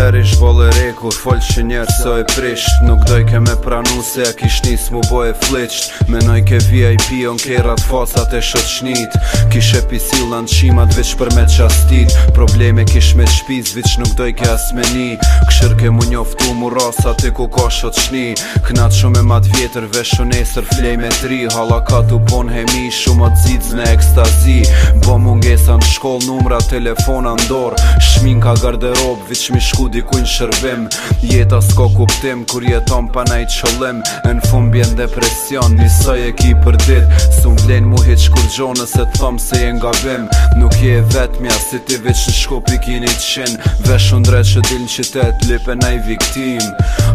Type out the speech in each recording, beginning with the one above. Heri shvole reku, folë që njerë së e prisht Nuk doj ke me pranu se a kish nis mu bo e fliqt Menoj ke VIP on kerat fosat e shoqnit Kish e pisilan qimat veç për me qastit Probleme kish me shpiz veç nuk doj ke asmeni Këshër ke mu njoftu mu rasa ti ku ka shoqni Knat shumë e mat vjetër vesh u nesër flej me tri Hala ka tu hemi shumë atë zidz në ekstazi Bo mungesa në shkoll numra telefona ndor Min ka garderob, mi shku di ku në shërbim Jeta s'ko kuptim, kur jeton pa na i qëllim Në fund bjen depresion, njësaj e ki për dit Sun mblen mu heq kur gjo nëse të thom se jen nga bim Nuk je vet mja, si ti vish në shku pikin i qin Vesh unë drejt që dil në qitet, lipe na i viktim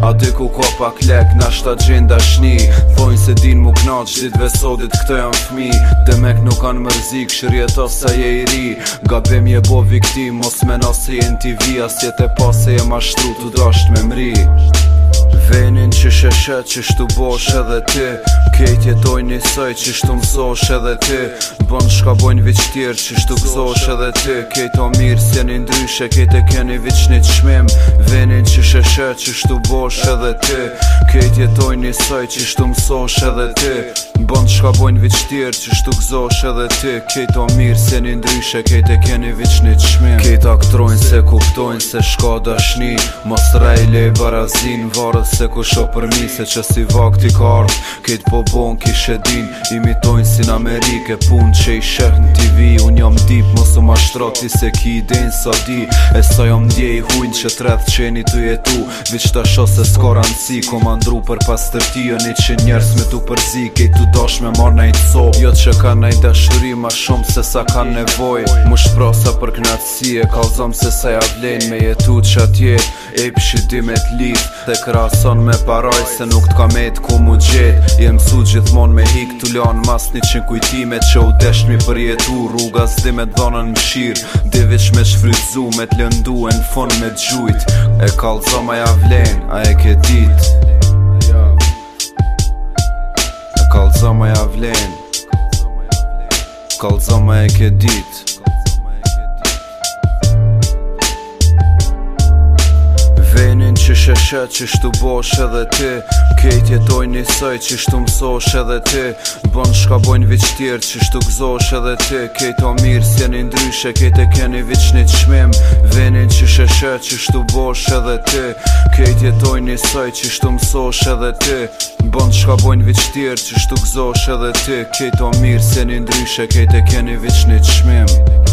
A ku ka pak lek, na shta gjen dashni Thojnë se din mu kna që dit vesodit këto janë fmi Demek nuk kanë mërzik, shërjeta sa je i ri Gabim je bo viktim, mos me na se jen t'i As jetë e pa se jem ashtu t'u dasht me mri Venin që sheshe që shtu bosh edhe ty Kejt jetoj një soj që shtu edhe ty Bën shka bojnë vëq tjerë që shtu këzosh edhe ty Kejt o mirë se një ndryshe kejt e keni vëq një të shmim Venin që sheshe që shtu bosh edhe ty Kejt jetoj një soj që shtu edhe ty Bën shka bojnë vëq tjerë që shtu këzosh edhe ty Kejt o mirë se një ndryshe kejt e keni vëq një të shmim Kejt aktrojnë se kuptojnë se shka dashni Mos rejle i barazin varët se ku shopër mi Se që si vakti kartë Kejt po bon kishe din Imitojnë si në Amerike pun që i shëh në TV Unë jam dip mos u mashtro se ki i din sa di E sa jam ndje i hujnë që e qeni të jetu Vic të asho se s'ka rëndësi Ko ma ndru për pas të rti Një që njerës me tu përzi Kej tu dosh me marë nëjtë co Jo që ka nëjtë dashuri ma shumë se sa ka nevoj Mu shpro sa për knatësi e kalzom se sa ja vlen Me jetu që atje e pëshidim e t'lit Dhe krason me paraj se nuk t'ka me mu gjet Jem Tu gjithmon me hik tu lan mas një qen kujtime Qe u desht për jetu rruga zdi me dhonën mshir Dhe me shfrytzu me t'lëndu e në fond me t'gjujt E kalzoma ja vlen, a e ke dit E kalzoma ja vlen Kalzoma zoma e ke dit që shëshë që shtu bosh edhe ti Kejt jetoj një sëj që shtu mësosh edhe ti Bën shka bojnë vich tjerë që shtu gëzosh edhe ti Kejt o mirë si jeni ndryshe kejt e keni vich një të shmim Venin që shëshë që shtu bosh edhe ti Kejt jetoj një sëj që shtu mësosh edhe ti Bën shka bojnë vich tjerë që shtu gëzosh edhe ti Kejt o mirë si ndryshe kejt keni vich një të ndryshe kejt e keni vich një të shmim